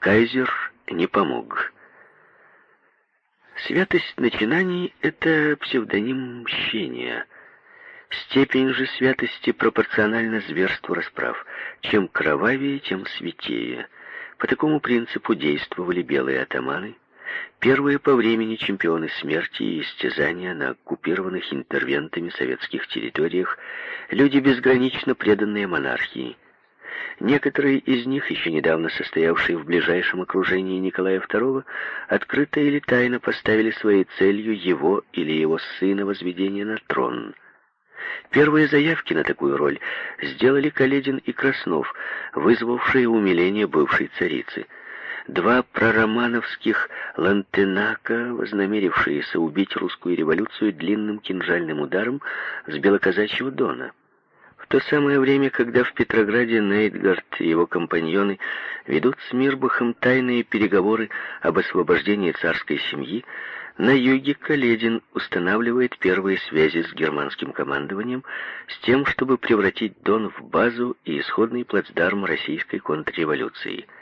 Кайзер не помог. Святость начинаний — это псевдоним мщения. Степень же святости пропорциональна зверству расправ. Чем кровавее, тем святее. По такому принципу действовали белые атаманы, первые по времени чемпионы смерти и истязания на оккупированных интервентами советских территориях, люди безгранично преданные монархии — Некоторые из них, еще недавно состоявшие в ближайшем окружении Николая II, открыто или тайно поставили своей целью его или его сына возведение на трон. Первые заявки на такую роль сделали Каледин и Краснов, вызвавшие умиление бывшей царицы. Два проромановских лантенака, вознамерившиеся убить русскую революцию длинным кинжальным ударом с белоказачьего дона то самое время, когда в Петрограде Нейтгард и его компаньоны ведут с Мирбахом тайные переговоры об освобождении царской семьи, на юге Каледин устанавливает первые связи с германским командованием с тем, чтобы превратить Дон в базу и исходный плацдарм российской контрреволюции –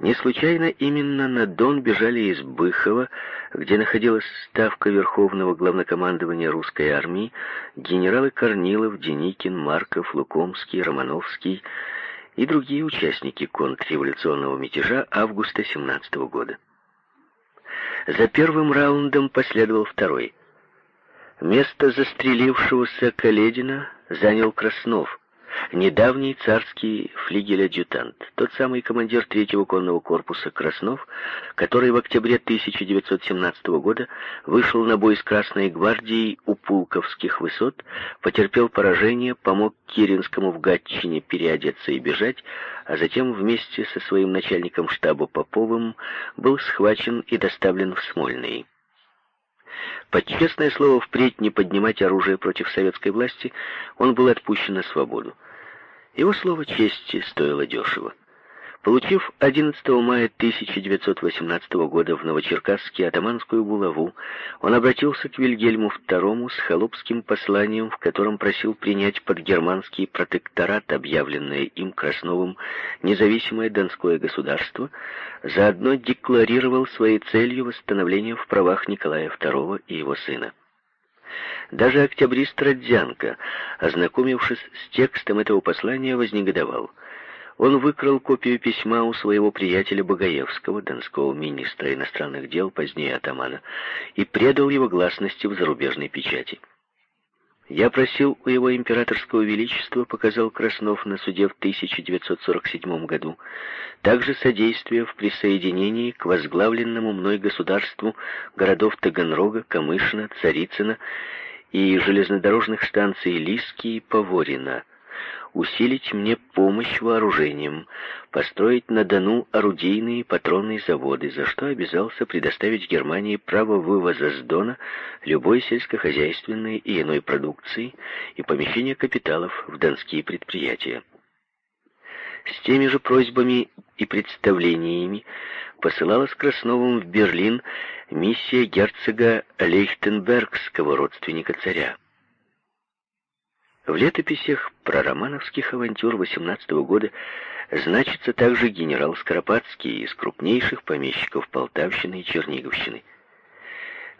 не случайно именно на Дон бежали из Быхова, где находилась ставка Верховного Главнокомандования русской армии, генералы Корнилов, Деникин, Марков, Лукомский, Романовский и другие участники контрреволюционного мятежа августа 17 года. За первым раундом последовал второй. Место застрелившегося Каледина занял Краснов, недавний царский флигель-адъютант, тот самый командир третьего конного корпуса Краснов, который в октябре 1917 года вышел на бой с Красной гвардией у Пулковских высот, потерпел поражение, помог Киринскому в Гатчине переодеться и бежать, а затем вместе со своим начальником штаба Поповым был схвачен и доставлен в Смольный. Под честное слово впредь не поднимать оружие против советской власти, он был отпущен на свободу. Его слово чести стоило дешево. Получив 11 мая 1918 года в Новочеркасске атаманскую булаву, он обратился к Вильгельму II с холопским посланием, в котором просил принять под германский протекторат, объявленное им Красновым, независимое Донское государство, заодно декларировал своей целью восстановление в правах Николая II и его сына. Даже октябрист Родзянко, ознакомившись с текстом этого послания, вознегодовал – он выкрал копию письма у своего приятеля Багаевского, донского министра иностранных дел, позднее атамана, и предал его гласности в зарубежной печати. «Я просил у его императорского величества, — показал Краснов на суде в 1947 году, — также содействие в присоединении к возглавленному мной государству городов Таганрога, Камышина, Царицына и железнодорожных станций Лиски и Поворина, усилить мне помощь вооружением, построить на Дону орудийные и патронные заводы, за что обязался предоставить Германии право вывоза с Дона любой сельскохозяйственной и иной продукции и помещения капиталов в донские предприятия. С теми же просьбами и представлениями посылалась Красновым в Берлин миссия герцога Лейхтенбергского, родственника царя. В летописях про романовских авантюр 18 года значится также генерал Скоропадский из крупнейших помещиков Полтавщины и Черниговщины.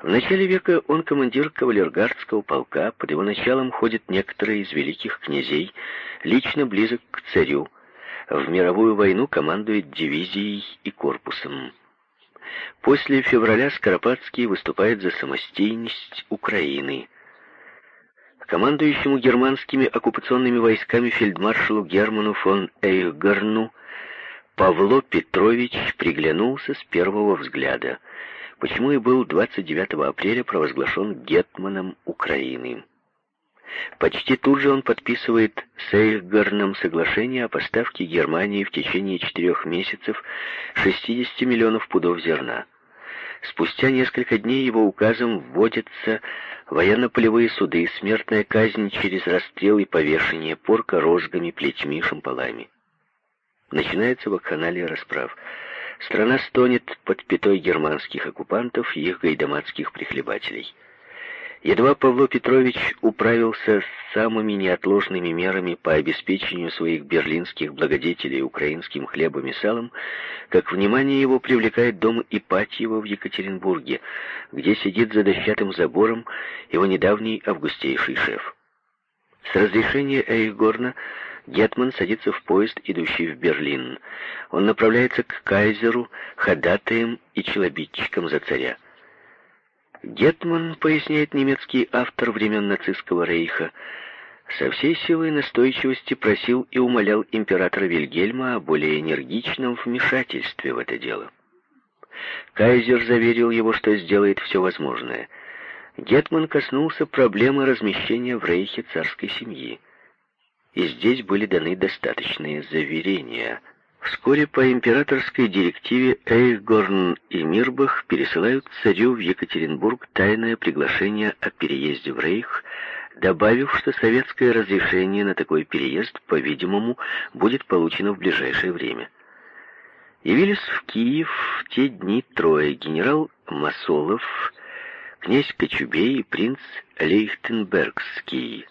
В начале века он командир кавалергардского полка, под его началом ходят некоторые из великих князей, лично близок к царю, в мировую войну командует дивизией и корпусом. После февраля Скоропадский выступает за самостийность Украины – командующему германскими оккупационными войсками фельдмаршалу Герману фон Эйхгарну Павло Петрович приглянулся с первого взгляда, почему и был 29 апреля провозглашен гетманом Украины. Почти тут же он подписывает с Эйхгарном соглашение о поставке Германии в течение четырех месяцев 60 миллионов пудов зерна. Спустя несколько дней его указом вводятся военно-полевые суды, смертная казнь через расстрел и повешение, порка розгами, плетьми, шампалами. Начинается вакханалия расправ. Страна стонет под пятой германских оккупантов и их гайдамацких прихлебателей. Едва Павло Петрович управился с самыми неотложными мерами по обеспечению своих берлинских благодетелей украинским хлебом и салом, как внимание его привлекает дом Ипатьева в Екатеринбурге, где сидит за дощатым забором его недавний августейший шеф. С разрешения Эйхгорна Гетман садится в поезд, идущий в Берлин. Он направляется к кайзеру, ходатаем и челобитчикам за царя. Гетман, поясняет немецкий автор времен нацистского рейха, со всей силой настойчивости просил и умолял императора Вильгельма о более энергичном вмешательстве в это дело. Кайзер заверил его, что сделает все возможное. Гетман коснулся проблемы размещения в рейхе царской семьи. И здесь были даны достаточные заверения – Вскоре по императорской директиве Эйхгорн и Мирбах пересылают царю в Екатеринбург тайное приглашение о переезде в Рейх, добавив, что советское разрешение на такой переезд, по-видимому, будет получено в ближайшее время. Явились в Киев в те дни трое генерал Масолов, князь Кочубей и принц Лейхтенбергский.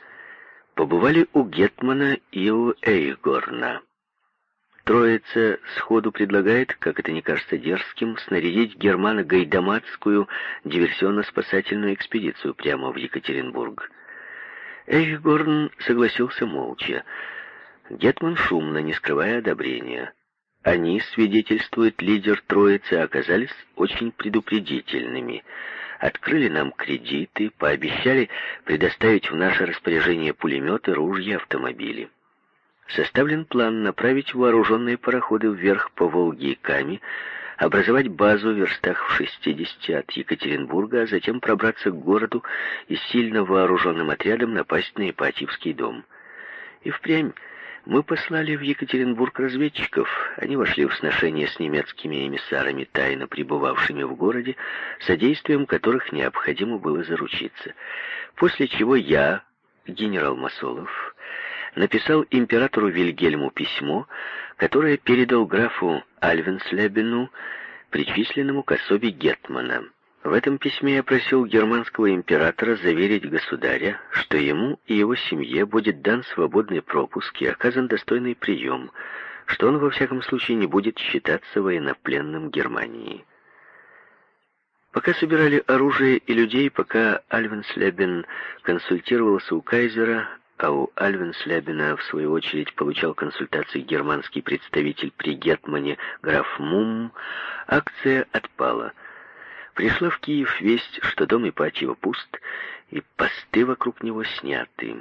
Побывали у Гетмана и у Эйхгорна. Троица сходу предлагает, как это не кажется дерзким, снарядить германо-гайдамацкую диверсионно-спасательную экспедицию прямо в Екатеринбург. Эйхгорн согласился молча. Гетман шумно, не скрывая одобрения. Они, свидетельствует лидер троицы, оказались очень предупредительными. Открыли нам кредиты, пообещали предоставить в наше распоряжение пулеметы, ружья, автомобили составлен план направить вооруженные пароходы вверх по Волге и Каме, образовать базу в верстах в 60 от Екатеринбурга, а затем пробраться к городу и сильно вооруженным отрядом напасть на Ипатьевский дом. И впрямь мы послали в Екатеринбург разведчиков. Они вошли в сношение с немецкими эмиссарами, тайно пребывавшими в городе, содействием которых необходимо было заручиться. После чего я, генерал Масолов, написал императору Вильгельму письмо, которое передал графу Альвенслебену, причисленному к особе Гетмана. В этом письме я просил германского императора заверить государя, что ему и его семье будет дан свободный пропуск и оказан достойный прием, что он во всяком случае не будет считаться военнопленным Германии. Пока собирали оружие и людей, пока Альвенслебен консультировался у кайзера, а у Альвенслябина, в свою очередь, получал консультации германский представитель при Гетмане граф Мум, акция отпала. Пришла в Киев весть, что дом Ипатьева пуст, и посты вокруг него сняты.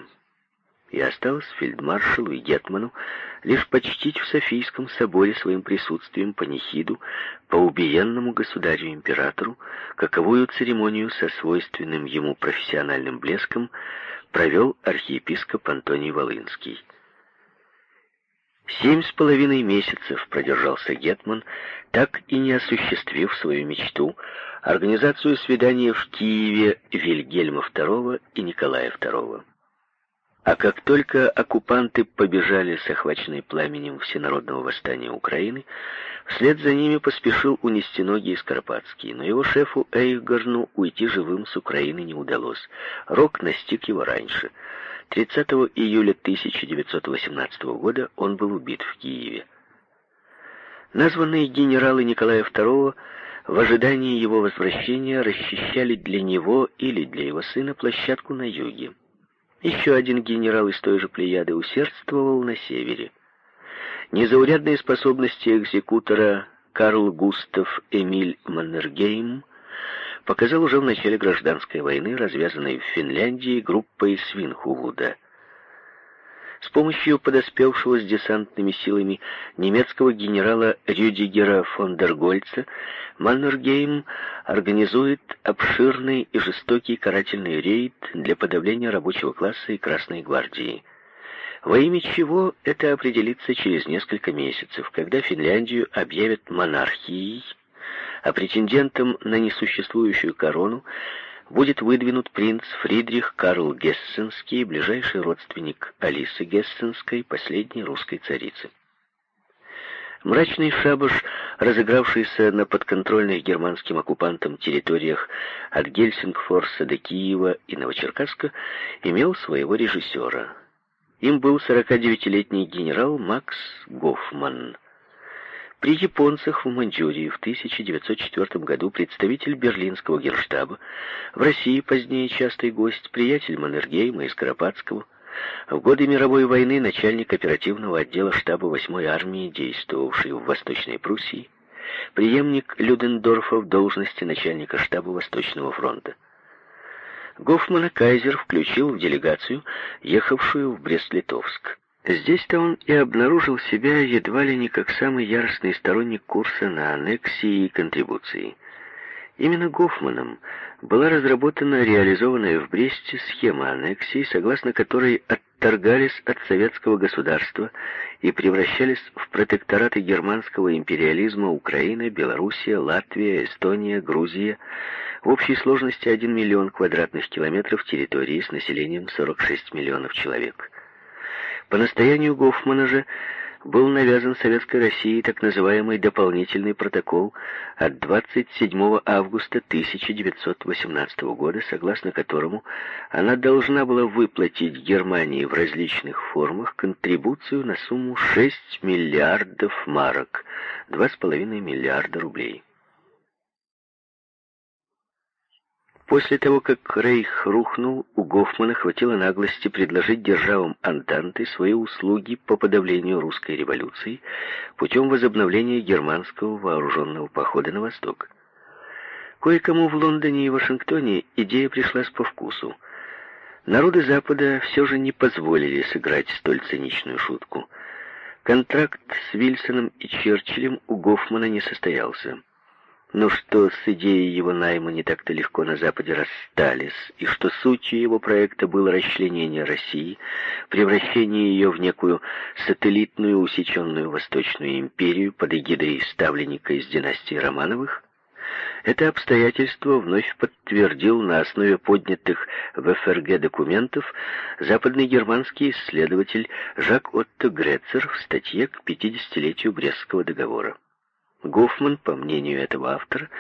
И осталось фельдмаршалу и Гетману лишь почтить в Софийском соборе своим присутствием панихиду по убиенному государю-императору, каковую церемонию со свойственным ему профессиональным блеском провел архиепископ Антоний Волынский. Семь с половиной месяцев продержался Гетман, так и не осуществив свою мечту, организацию свидания в Киеве Вильгельма II и Николая II. А как только оккупанты побежали с охваченной пламенем всенародного восстания Украины, вслед за ними поспешил унести ноги из Скоропадский, но его шефу Эйхгарну уйти живым с Украины не удалось. Рок настиг его раньше. 30 июля 1918 года он был убит в Киеве. Названные генералы Николая II в ожидании его возвращения расчищали для него или для его сына площадку на юге. Еще один генерал из той же плеяды усердствовал на севере. Незаурядные способности экзекутора Карл Густав Эмиль Маннергейм показал уже в начале гражданской войны, развязанной в Финляндии группой Свинхувуда – с помощью подоспевшего с десантными силами немецкого генерала Рюдигера фон дер Гольца Маннергейм организует обширный и жестокий карательный рейд для подавления рабочего класса и Красной гвардии. Во имя чего это определится через несколько месяцев, когда Финляндию объявят монархией, а претендентом на несуществующую корону будет выдвинут принц Фридрих Карл Гессенский, ближайший родственник Алисы Гессенской, последней русской царицы. Мрачный шабаш, разыгравшийся на подконтрольных германским оккупантам территориях от Гельсингфорса до Киева и Новочеркасска, имел своего режиссера. Им был 49-летний генерал Макс Гофман. При японцах в Маньчжурии в 1904 году представитель берлинского генштаба, в России позднее частый гость, приятель Маннергейма и Скоропадского – в годы мировой войны начальник оперативного отдела штаба 8-й армии, действовавший в Восточной Пруссии, преемник Людендорфа в должности начальника штаба Восточного фронта. Гофмана Кайзер включил в делегацию, ехавшую в Брест-Литовск. Здесь-то он и обнаружил себя едва ли не как самый яростный сторонник курса на аннексии и контрибуции. Именно Гофманом была разработана реализованная в Бресте схема аннексии, согласно которой отторгались от советского государства и превращались в протектораты германского империализма Украина, Белоруссия, Латвия, Эстония, Грузия, в общей сложности 1 миллион квадратных километров территории с населением 46 миллионов человек. По настоянию Гофмана же был навязан Советской России так называемый дополнительный протокол от 27 августа 1918 года, согласно которому она должна была выплатить Германии в различных формах контрибуцию на сумму 6 миллиардов марок, 2,5 миллиарда рублей. После того, как Рейх рухнул, у Гофмана хватило наглости предложить державам Антанты свои услуги по подавлению русской революции путем возобновления германского вооруженного похода на восток. Кое-кому в Лондоне и Вашингтоне идея пришлась по вкусу. Народы Запада все же не позволили сыграть столь циничную шутку. Контракт с Вильсоном и Черчиллем у Гофмана не состоялся но что с идеей его найма не так-то легко на Западе расстались, и что сутью его проекта было расчленение России, превращение ее в некую сателлитную усеченную Восточную империю под эгидой ставленника из династии Романовых, это обстоятельство вновь подтвердил на основе поднятых в ФРГ документов западный германский исследователь Жак Отто Грецер в статье к 50-летию Брестского договора. Гофман, по мнению этого автора,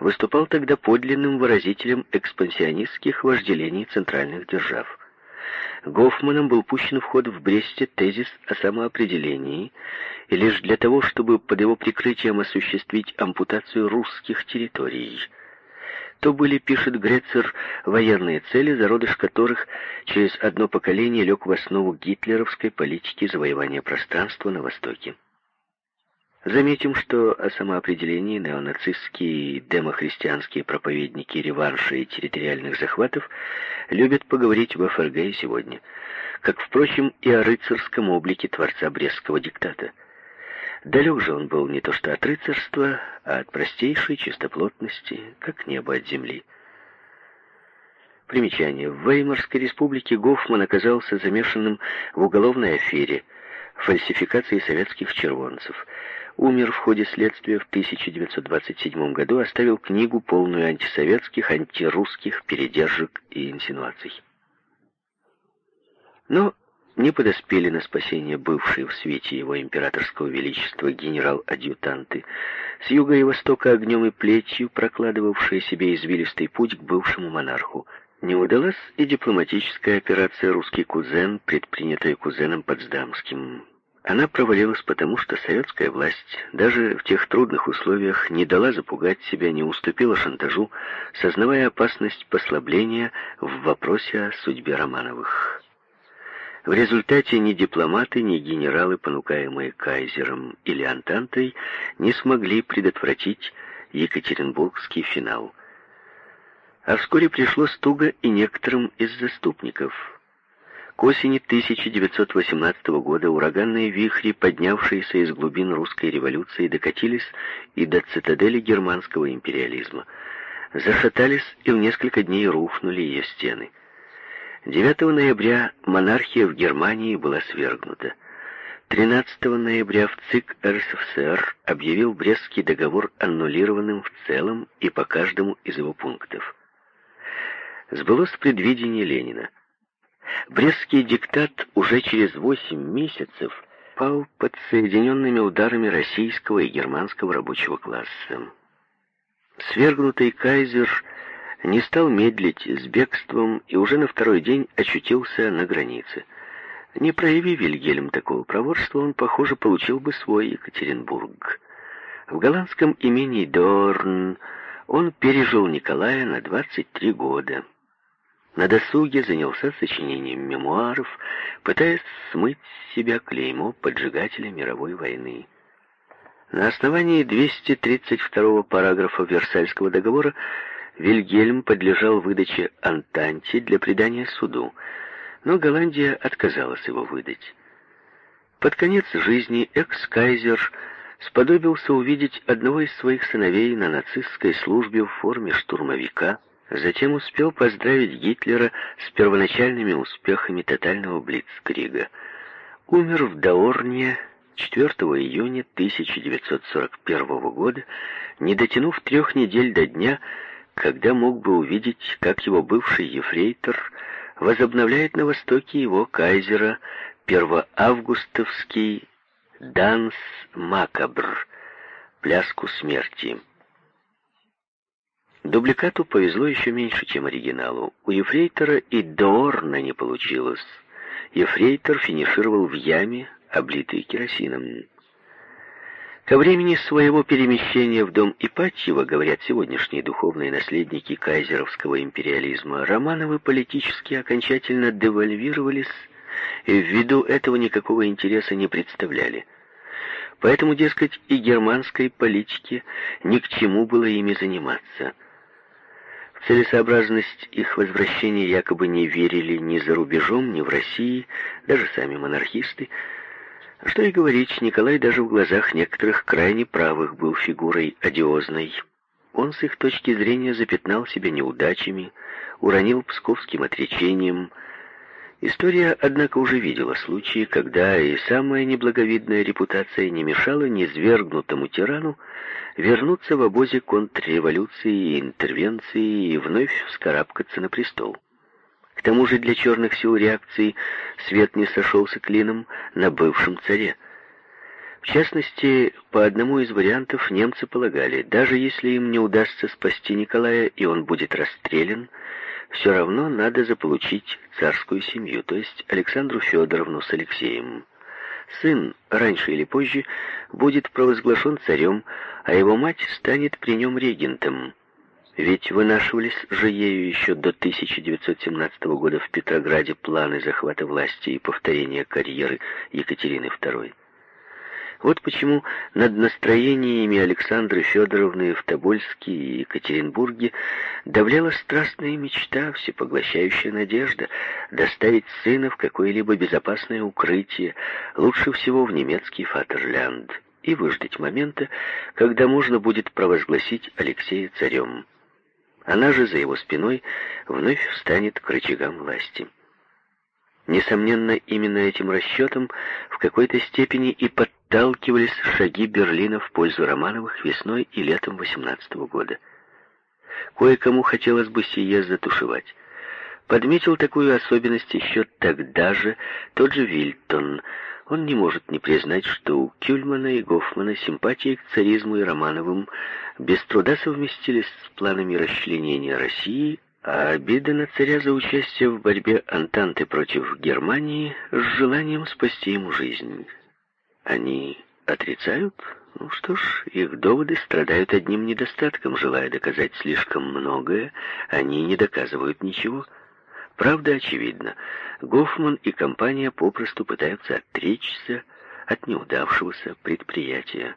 выступал тогда подлинным выразителем экспансионистских вожделений центральных держав. Гофманом был пущен в ход в Бресте тезис о самоопределении, и лишь для того, чтобы под его прикрытием осуществить ампутацию русских территорий. То были, пишет Грецер, военные цели, зародыш которых через одно поколение лег в основу гитлеровской политики завоевания пространства на Востоке. Заметим, что о самоопределении неонацистские и демохристианские проповедники реванша и территориальных захватов любят поговорить в ФРГ и сегодня, как, впрочем, и о рыцарском облике творца Брестского диктата. Далек же он был не то что от рыцарства, а от простейшей чистоплотности, как небо от земли. Примечание. В Веймарской республике Гофман оказался замешанным в уголовной афере фальсификации советских червонцев – умер в ходе следствия в 1927 году, оставил книгу, полную антисоветских, антирусских передержек и инсинуаций. Но не подоспели на спасение бывшие в свете его императорского величества генерал-адъютанты, с юга и востока огнем и плетью прокладывавшие себе извилистый путь к бывшему монарху. Не удалась и дипломатическая операция «Русский кузен», предпринятая кузеном Потсдамским. Она провалилась потому, что советская власть даже в тех трудных условиях не дала запугать себя, не уступила шантажу, сознавая опасность послабления в вопросе о судьбе Романовых. В результате ни дипломаты, ни генералы, понукаемые Кайзером или Антантой, не смогли предотвратить Екатеринбургский финал. А вскоре пришлось туго и некоторым из заступников – к осени 1918 года ураганные вихри, поднявшиеся из глубин русской революции, докатились и до цитадели германского империализма. Зашатались и в несколько дней рухнули ее стены. 9 ноября монархия в Германии была свергнута. 13 ноября в ЦИК РСФСР объявил Брестский договор аннулированным в целом и по каждому из его пунктов. Сбылось предвидение Ленина. Брестский диктат уже через восемь месяцев пал под соединенными ударами российского и германского рабочего класса. Свергнутый кайзер не стал медлить с бегством и уже на второй день очутился на границе. Не прояви Вильгельм такого проворства, он, похоже, получил бы свой Екатеринбург. В голландском имении Дорн он пережил Николая на 23 года. На досуге занялся сочинением мемуаров, пытаясь смыть с себя клеймо поджигателя мировой войны. На основании 232 параграфа Версальского договора Вильгельм подлежал выдаче Антанте для предания суду, но Голландия отказалась его выдать. Под конец жизни экс-кайзер сподобился увидеть одного из своих сыновей на нацистской службе в форме штурмовика, затем успел поздравить Гитлера с первоначальными успехами тотального блицкрига. Умер в Даорне 4 июня 1941 года, не дотянув трех недель до дня, когда мог бы увидеть, как его бывший ефрейтор возобновляет на востоке его кайзера первоавгустовский «Данс Макабр» — пляску смерти. Дубликату повезло еще меньше, чем оригиналу. У ефрейтора и Доорна не получилось. Ефрейтор финишировал в яме, облитой керосином. Ко времени своего перемещения в дом Ипатьева, говорят сегодняшние духовные наследники кайзеровского империализма, Романовы политически окончательно девальвировались и ввиду этого никакого интереса не представляли. Поэтому, дескать, и германской политике ни к чему было ими заниматься. Целесообразность их возвращения якобы не верили ни за рубежом, ни в России, даже сами монархисты, что и говорить, Николай даже в глазах некоторых крайне правых был фигурой одиозной. Он с их точки зрения запятнал себя неудачами, уронил псковским отречением. История, однако, уже видела случаи, когда и самая неблаговидная репутация не мешала низвергнутому тирану вернуться в обозе контрреволюции и интервенции и вновь вскарабкаться на престол. К тому же для черных сил реакции свет не сошелся клином на бывшем царе. В частности, по одному из вариантов немцы полагали, даже если им не удастся спасти Николая и он будет расстрелян, все равно надо заполучить царскую семью, то есть Александру Федоровну с Алексеем. Сын, раньше или позже, будет провозглашен царем, а его мать станет при нем регентом. Ведь вынашивались же ею еще до 1917 года в Петрограде планы захвата власти и повторения карьеры Екатерины II. Вот почему над настроениями Александры Федоровны в Тобольске и Екатеринбурге давляла страстная мечта, всепоглощающая надежда доставить сына в какое-либо безопасное укрытие, лучше всего в немецкий Фатерлянд, и выждать момента, когда можно будет провозгласить Алексея царем. Она же за его спиной вновь встанет к рычагам власти. Несомненно, именно этим расчетом в какой-то степени и подталкивались шаги Берлина в пользу Романовых весной и летом 18 года. Кое-кому хотелось бы сие затушевать. Подметил такую особенность еще тогда же тот же Вильтон – он не может не признать, что у Кюльмана и Гофмана симпатии к царизму и Романовым без труда совместились с планами расчленения России, а обида на царя за участие в борьбе Антанты против Германии с желанием спасти ему жизнь. Они отрицают? Ну что ж, их доводы страдают одним недостатком, желая доказать слишком многое, они не доказывают ничего. Правда очевидна. Гофман и компания попросту пытаются отречься от неудавшегося предприятия.